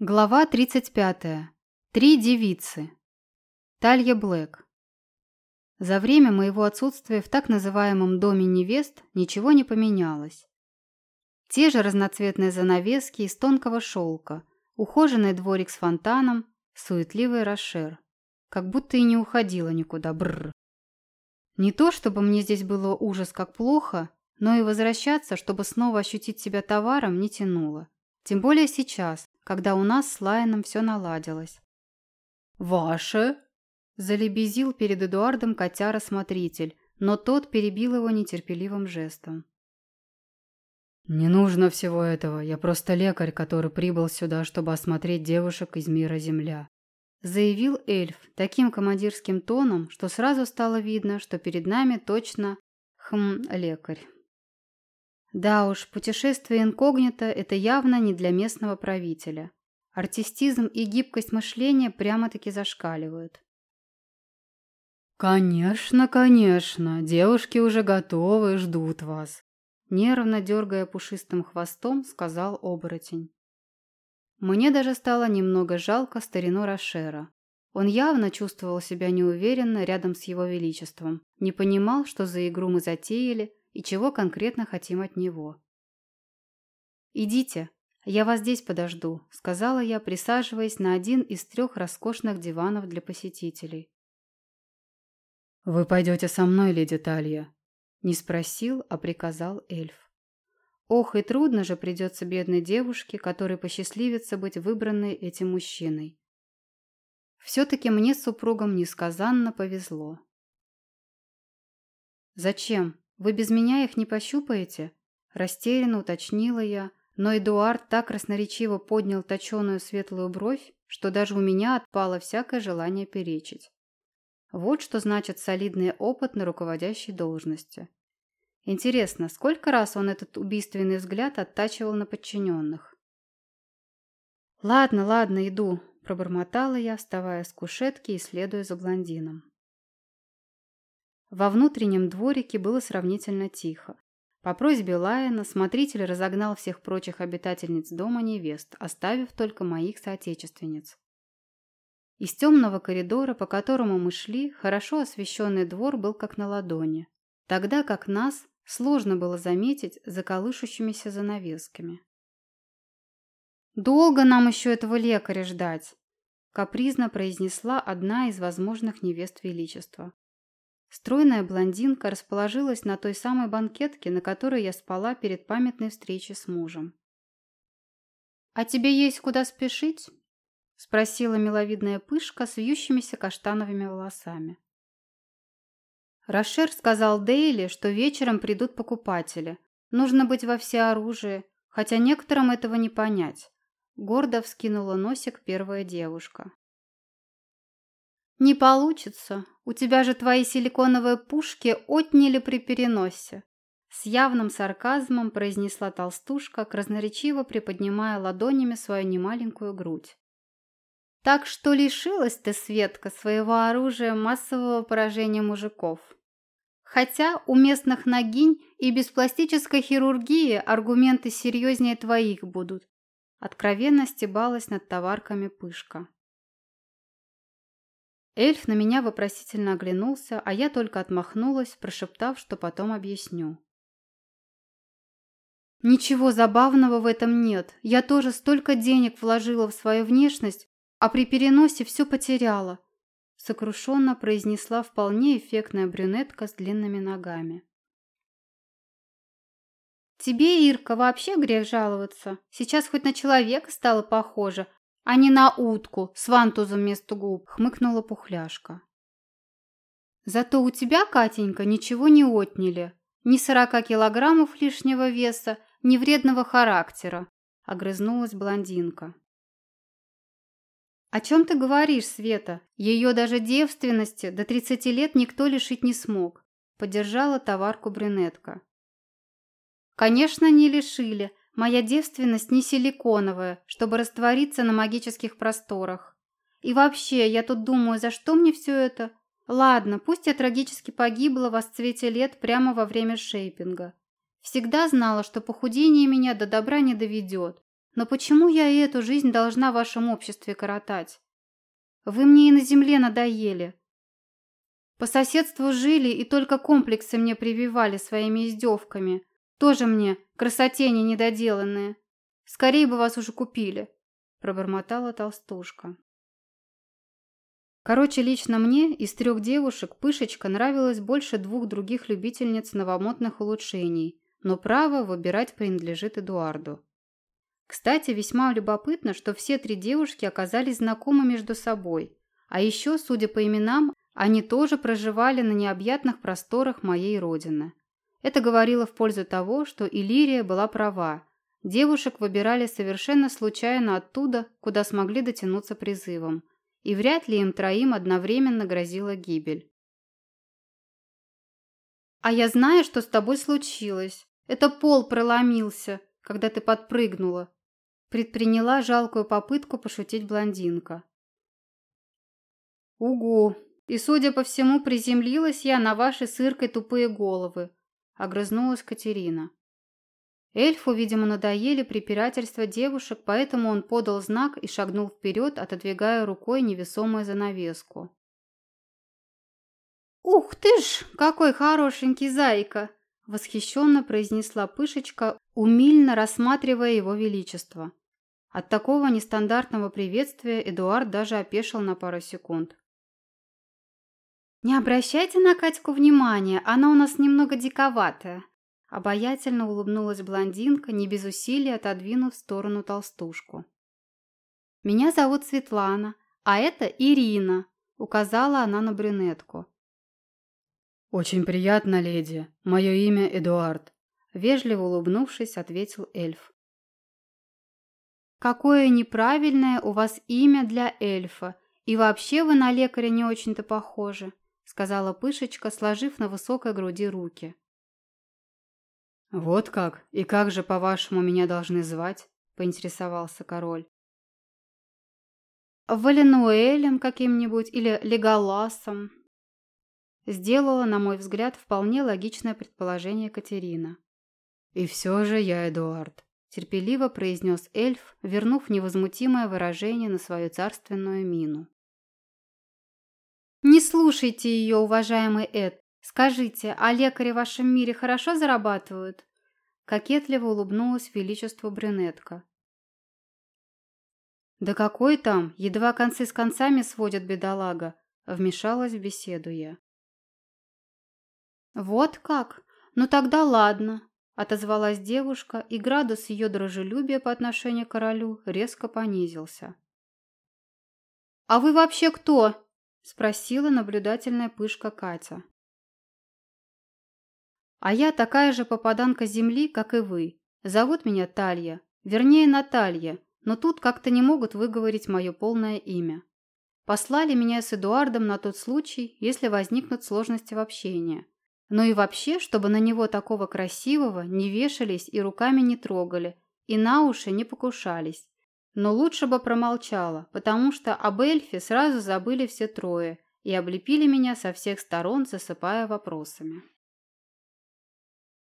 Глава 35. Три девицы. Талья Блэк. За время моего отсутствия в так называемом доме невест ничего не поменялось. Те же разноцветные занавески из тонкого шелка, ухоженный дворик с фонтаном, суетливый рошер. Как будто и не уходила никуда, бррр. Не то, чтобы мне здесь было ужас как плохо, но и возвращаться, чтобы снова ощутить себя товаром, не тянуло. Тем более сейчас, когда у нас с Лайоном все наладилось. «Ваше?» – залебезил перед Эдуардом котяра-смотритель, но тот перебил его нетерпеливым жестом. «Не нужно всего этого, я просто лекарь, который прибыл сюда, чтобы осмотреть девушек из мира Земля», заявил эльф таким командирским тоном, что сразу стало видно, что перед нами точно, хм, лекарь. Да уж, путешествие инкогнито – это явно не для местного правителя. Артистизм и гибкость мышления прямо-таки зашкаливают. «Конечно, конечно, девушки уже готовы ждут вас», – нервно дергая пушистым хвостом, сказал оборотень. Мне даже стало немного жалко старину Рошера. Он явно чувствовал себя неуверенно рядом с его величеством, не понимал, что за игру мы затеяли, и чего конкретно хотим от него. «Идите, я вас здесь подожду», — сказала я, присаживаясь на один из трех роскошных диванов для посетителей. «Вы пойдете со мной, леди Талья?» Не спросил, а приказал эльф. Ох, и трудно же придется бедной девушке, которой посчастливится быть выбранной этим мужчиной. Все-таки мне с супругом несказанно повезло. «Зачем?» «Вы без меня их не пощупаете?» Растерянно уточнила я, но Эдуард так красноречиво поднял точеную светлую бровь, что даже у меня отпало всякое желание перечить. Вот что значит солидный опыт на руководящей должности. Интересно, сколько раз он этот убийственный взгляд оттачивал на подчиненных? «Ладно, ладно, иду», – пробормотала я, вставая с кушетки и следуя за блондином. Во внутреннем дворике было сравнительно тихо. По просьбе Лайена смотритель разогнал всех прочих обитательниц дома невест, оставив только моих соотечественниц. Из темного коридора, по которому мы шли, хорошо освещенный двор был как на ладони, тогда как нас сложно было заметить за колышущимися занавесками. «Долго нам еще этого лекаря ждать?» капризно произнесла одна из возможных невест Величества. Стройная блондинка расположилась на той самой банкетке, на которой я спала перед памятной встречей с мужем. «А тебе есть куда спешить?» – спросила миловидная пышка с вьющимися каштановыми волосами. Рошер сказал Дейли, что вечером придут покупатели. Нужно быть во всеоружии, хотя некоторым этого не понять. Гордо вскинула носик первая девушка. «Не получится. У тебя же твои силиконовые пушки отняли при переносе». С явным сарказмом произнесла толстушка, красноречиво приподнимая ладонями свою немаленькую грудь. «Так что лишилась ты, Светка, своего оружия массового поражения мужиков. Хотя у местных ногинь и без пластической хирургии аргументы серьезнее твоих будут». Откровенно стебалась над товарками пышка. Эльф на меня вопросительно оглянулся, а я только отмахнулась, прошептав, что потом объясню. «Ничего забавного в этом нет. Я тоже столько денег вложила в свою внешность, а при переносе все потеряла», сокрушенно произнесла вполне эффектная брюнетка с длинными ногами. «Тебе, Ирка, вообще грех жаловаться. Сейчас хоть на человека стало похоже, а не на утку с вантузом вместо губ», — хмыкнула пухляшка. «Зато у тебя, Катенька, ничего не отняли. Ни сорока килограммов лишнего веса, ни вредного характера», — огрызнулась блондинка. «О чем ты говоришь, Света? Ее даже девственности до тридцати лет никто лишить не смог», — поддержала товарку брюнетка. «Конечно, не лишили, Моя девственность не силиконовая, чтобы раствориться на магических просторах. И вообще, я тут думаю, за что мне все это? Ладно, пусть я трагически погибла в расцвете лет прямо во время шейпинга. Всегда знала, что похудение меня до добра не доведет. Но почему я и эту жизнь должна в вашем обществе коротать? Вы мне и на земле надоели. По соседству жили и только комплексы мне прививали своими издевками. Тоже мне красотени недоделанные. Скорее бы вас уже купили, пробормотала толстушка. Короче, лично мне из трех девушек Пышечка нравилась больше двух других любительниц новомодных улучшений, но право выбирать принадлежит Эдуарду. Кстати, весьма любопытно, что все три девушки оказались знакомы между собой, а еще, судя по именам, они тоже проживали на необъятных просторах моей родины. Это говорило в пользу того, что Иллирия была права. Девушек выбирали совершенно случайно оттуда, куда смогли дотянуться призывом, и вряд ли им троим одновременно грозила гибель. «А я знаю, что с тобой случилось. Это пол проломился, когда ты подпрыгнула», предприняла жалкую попытку пошутить блондинка. «Угу, и, судя по всему, приземлилась я на ваши сыркой тупые головы», — огрызнулась Катерина. Эльфу, видимо, надоели препирательства девушек, поэтому он подал знак и шагнул вперед, отодвигая рукой невесомую занавеску. «Ух ты ж, какой хорошенький зайка!» — восхищенно произнесла Пышечка, умильно рассматривая его величество. От такого нестандартного приветствия Эдуард даже опешил на пару секунд. «Не обращайте на Катьку внимания, она у нас немного диковатая», обаятельно улыбнулась блондинка, не без усилий отодвинув в сторону толстушку. «Меня зовут Светлана, а это Ирина», указала она на брюнетку. «Очень приятно, леди. Мое имя Эдуард», вежливо улыбнувшись, ответил эльф. «Какое неправильное у вас имя для эльфа, и вообще вы на лекаря не очень-то похожи», сказала Пышечка, сложив на высокой груди руки. «Вот как? И как же, по-вашему, меня должны звать?» – поинтересовался король. «Валенуэлем каким-нибудь или Леголасом?» Сделала, на мой взгляд, вполне логичное предположение Катерина. «И все же я Эдуард», – терпеливо произнес эльф, вернув невозмутимое выражение на свою царственную мину. «Не слушайте ее, уважаемый Эд. Скажите, а лекари в вашем мире хорошо зарабатывают?» Кокетливо улыбнулась величеству брюнетка. «Да какой там? Едва концы с концами сводят бедолага!» Вмешалась в беседу я. «Вот как? Ну тогда ладно!» Отозвалась девушка, и градус ее дружелюбия по отношению к королю резко понизился. «А вы вообще кто?» Спросила наблюдательная пышка Катя. А я такая же попаданка земли, как и вы. Зовут меня Талья, вернее Наталья, но тут как-то не могут выговорить мое полное имя. Послали меня с Эдуардом на тот случай, если возникнут сложности в общении. Но и вообще, чтобы на него такого красивого не вешались и руками не трогали, и на уши не покушались. Но лучше бы промолчала, потому что об эльфе сразу забыли все трое и облепили меня со всех сторон, засыпая вопросами.